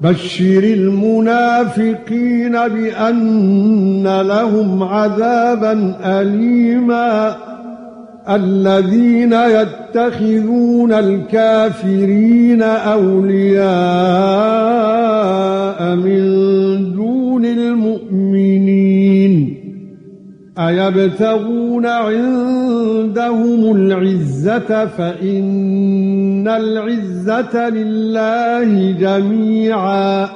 بشر المنافقين بأن لهم عذابا اليما. الذين يتخذون الكافرين أولياء من دون المؤمنين. أيبتغون عندهم العزة فإن العزه لله جميعا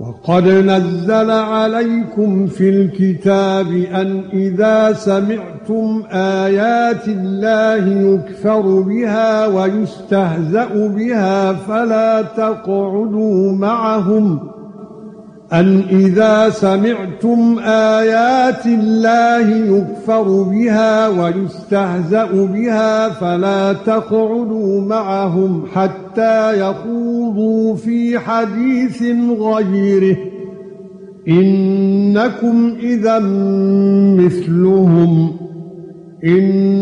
وقد نزل عليكم في الكتاب ان اذا سمعتم ايات الله يكفر بها ويستهزأ بها فلا تقعدوا معهم أن إذا سمعتم آيات الله يكفر بها ويستهزأ بها فلا تقعدوا معهم حتى يخوضوا في حديث غيره. إنكم إذا مثلهم. إن